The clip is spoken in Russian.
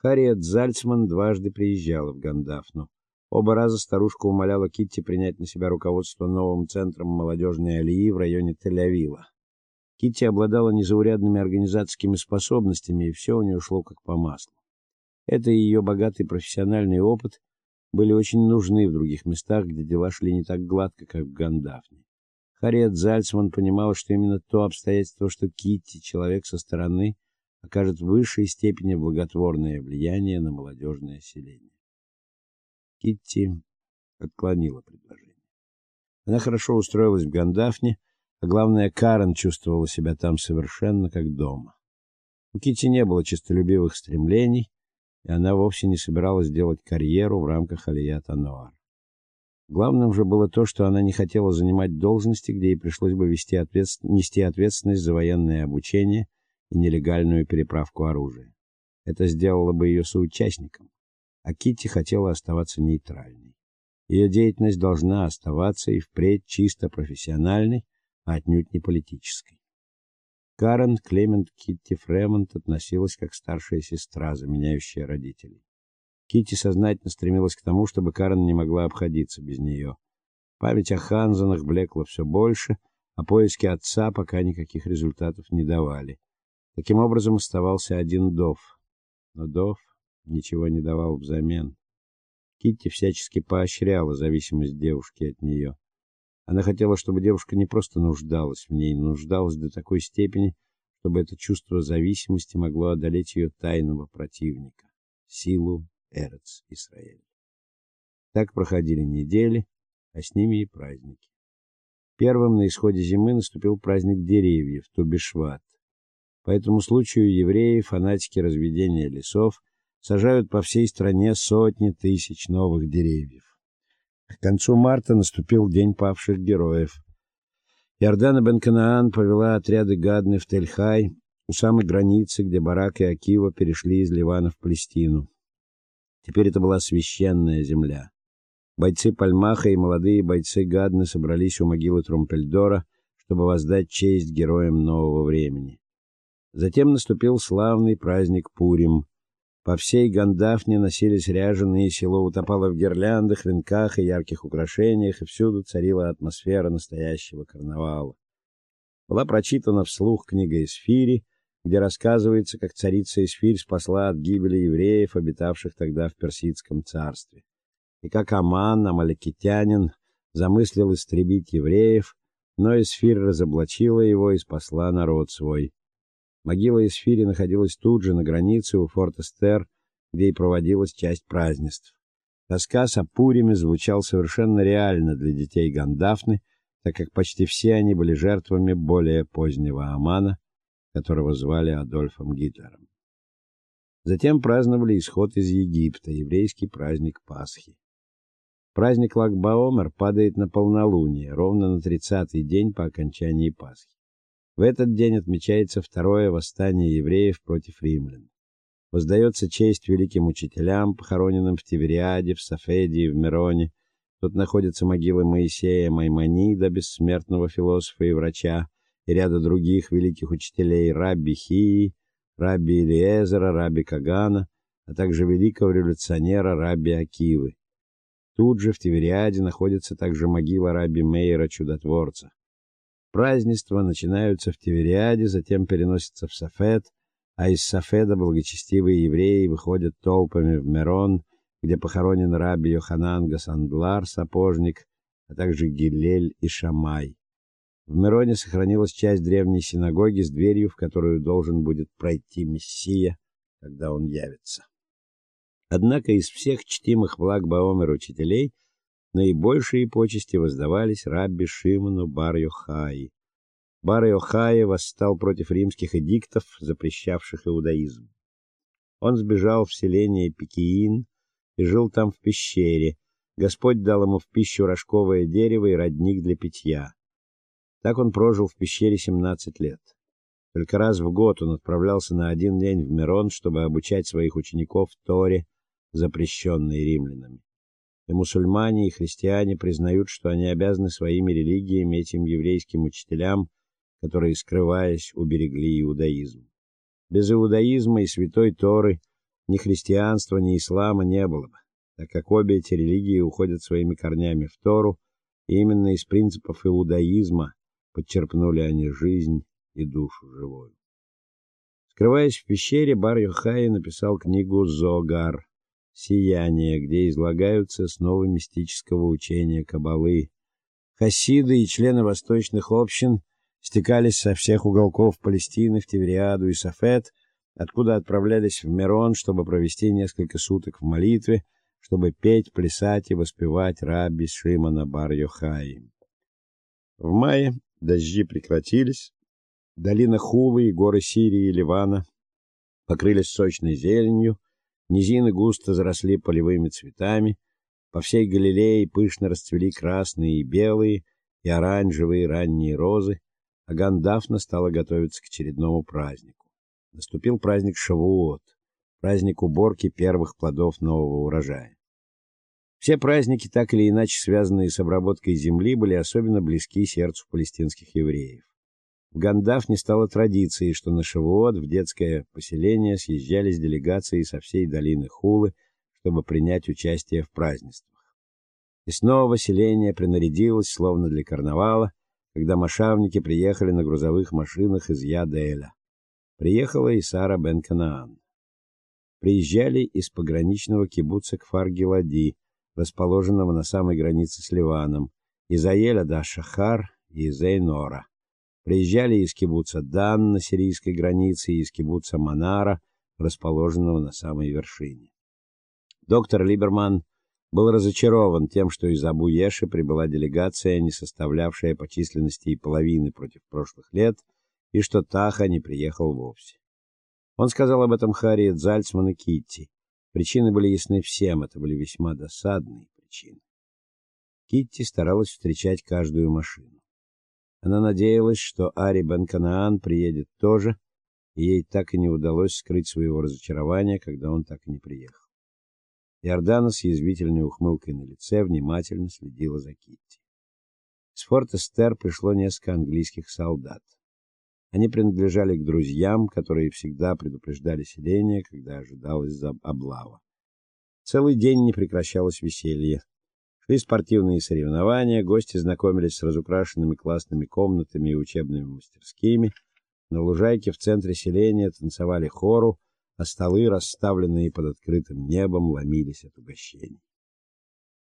Харриет Зальцман дважды приезжала в Гандафну. Оба раза старушка умоляла Китти принять на себя руководство новым центром молодежной алии в районе Тель-Авива. Китти обладала незаурядными организаторскими способностями, и все у нее шло как по маслу. Это и ее богатый профессиональный опыт были очень нужны в других местах, где дела шли не так гладко, как в Гандафне. Харриет Зальцман понимала, что именно то обстоятельство, что Китти человек со стороны, окажет в высшей степени благотворное влияние на молодежное население. Китти отклонила предложение. Она хорошо устроилась в Гандафне, а главное, Карен чувствовала себя там совершенно как дома. У Китти не было честолюбивых стремлений, и она вовсе не собиралась делать карьеру в рамках Алият Ануар. Главным же было то, что она не хотела занимать должности, где ей пришлось бы вести ответств... нести ответственность за военное обучение и нелегальную переправку оружия. Это сделало бы ее соучастником, а Китти хотела оставаться нейтральной. Ее деятельность должна оставаться и впредь чисто профессиональной, а отнюдь не политической. Карен Клемент Китти Фремонт относилась как старшая сестра, заменяющая родителей. Китти сознательно стремилась к тому, чтобы Карен не могла обходиться без нее. Память о Ханзенах блекла все больше, а поиски отца пока никаких результатов не давали. Таким образом оставался один Дов. Но Дов ничего не давал взамен. Китти всячески поощряла зависимость девушки от нее. Она хотела, чтобы девушка не просто нуждалась в ней, но нуждалась до такой степени, чтобы это чувство зависимости могло одолеть ее тайного противника силу Эрец Исраэль. Так проходили недели, а с ними и праздники. Первым на исходе зимы наступил праздник деревьев Тубишват. По этому случаю евреи, фанатики разведения лесов, сажают по всей стране сотни тысяч новых деревьев. К концу марта наступил день павших героев. Иордана бен Канаан повела отряды Гадны в Тель-Хай, у самой границы, где Барак и Акива перешли из Ливана в Палестину. Теперь это была священная земля. Бойцы Пальмаха и молодые бойцы Гадны собрались у могилы Тромпельдора, чтобы воздать честь героям нового времени. Затем наступил славный праздник Пурим. По всей Гандафне носились ряженые, село утопало в гирляндах, венках и ярких украшениях, и всюду царила атмосфера настоящего карнавала. Была прочитана вслух книга Исфири, где рассказывается, как царица Исфирь спасла от гибели евреев, обитавших тогда в персидском царстве, и как Аман, амаликитянин, замыслил истребить евреев, но Исфирь разоблачила его и спасла народ свой. Могила Исфири находилась тут же на границе у форта Стер, где и проводилась часть празднеств. Рассказ о Пуриме звучал совершенно реально для детей Гандафны, так как почти все они были жертвами более позднего Амана, которого звали Адольфом Гитлером. Затем праздновали исход из Египта, еврейский праздник Пасхи. Праздник Лагбаомер падает на полнолуние, ровно на тридцатый день по окончании Пасхи. В этот день отмечается второе восстание евреев против римлян. Воздается честь великим учителям, похороненным в Тивериаде, в Сафеде в Мироне. Тут находятся могилы Моисея Маймонида, бессмертного философа и врача, и ряда других великих учителей Рабби Хии, Рабби Илиезера, Рабби Кагана, а также великого революционера Рабби Акивы. Тут же в Тивериаде находится также могила Рабби Мейера Чудотворца. Празднества начинаются в Тивериаде, затем переносятся в Сафед, а из Сафеда благочестивые евреи выходят толпами в Мерон, где похоронен Рабби Йоханан Гасандлар, сапожник, а также Гилель и Шамай. В Мироне сохранилась часть древней синагоги с дверью, в которую должен будет пройти Мессия, когда он явится. Однако из всех чтимых в Баомер учителей наибольшие почести воздавались рабби Шимону Бар-Йохаи. Бар-Йохаи восстал против римских эдиктов, запрещавших иудаизм. Он сбежал в селение Пикиин и жил там в пещере. Господь дал ему в пищу рожковое дерево и родник для питья. Так он прожил в пещере 17 лет. Только раз в год он отправлялся на один день в Мирон, чтобы обучать своих учеников Торе, запрещенной римлянами. И мусульмане, и христиане признают, что они обязаны своими религиями этим еврейским учителям, которые, скрываясь, уберегли иудаизм. Без иудаизма и святой Торы ни христианства, ни ислама не было бы, так как обе эти религии уходят своими корнями в Тору, и именно из принципов иудаизма подчерпнули они жизнь и душу живую. Скрываясь в пещере, Бар-Йохай написал книгу Зогар Сияние, где излагаются основы мистического учения Каббалы. Хасиды и члены восточных общин стекались со всех уголков Палестины в Тивериаду и Сафет, откуда отправлялись в Мирон, чтобы провести несколько суток в молитве, чтобы петь, плясать и воспевать Рабби Шимона бар-Йохаи. В мае дожди прекратились, долина Хувы и горы Сирии и Ливана покрылись сочной зеленью, низины густо заросли полевыми цветами, по всей Галилее пышно расцвели красные и белые и оранжевые ранние розы, а Гандафна стала готовиться к очередному празднику. Наступил праздник Шавуот, праздник уборки первых плодов нового урожая. Все праздники, так или иначе связанные с обработкой земли, были особенно близки сердцу палестинских евреев. В Гандафне стало традицией, что на Шавуот в детское поселение съезжались делегации со всей долины Хулы, чтобы принять участие в празднествах. И снова селение принарядилось, словно для карнавала, когда машавники приехали на грузовых машинах из Яделя. Приехала и Сара бен-Канаан. Приезжали из пограничного кибуца Кфар-Гилади, расположенного на самой границе с Ливаном, из Аеля до Шахар и из Эйнора. Приезжали из кибуца Дан на сирийской границе и из кибуца Манара, расположенного на самой вершине. Доктор Либерман был разочарован тем, что из Абу-Еши прибыла делегация, не составлявшая по численности и половины против прошлых лет, и что Таха не приехал вовсе. Он сказал об этом Харриет Зальцман и Китти. Причины были ясны всем, это были весьма досадные причины. Китти старалась встречать каждую машину. Она надеялась, что Ари бен-Канаан приедет тоже, и ей так и не удалось скрыть своего разочарования, когда он так и не приехал. Иордана с язвительной ухмылкой на лице внимательно следила за Китти. С форта Стер пришло несколько английских солдат. Они принадлежали к друзьям, которые всегда предупреждали селение, когда ожидалась облава. Целый день не прекращалось веселье. Шли спортивные соревнования, гости знакомились с разукрашенными классными комнатами и учебными мастерскими. На лужайке в центре селения танцевали хору, а столы, расставленные под открытым небом, ломились от угощений.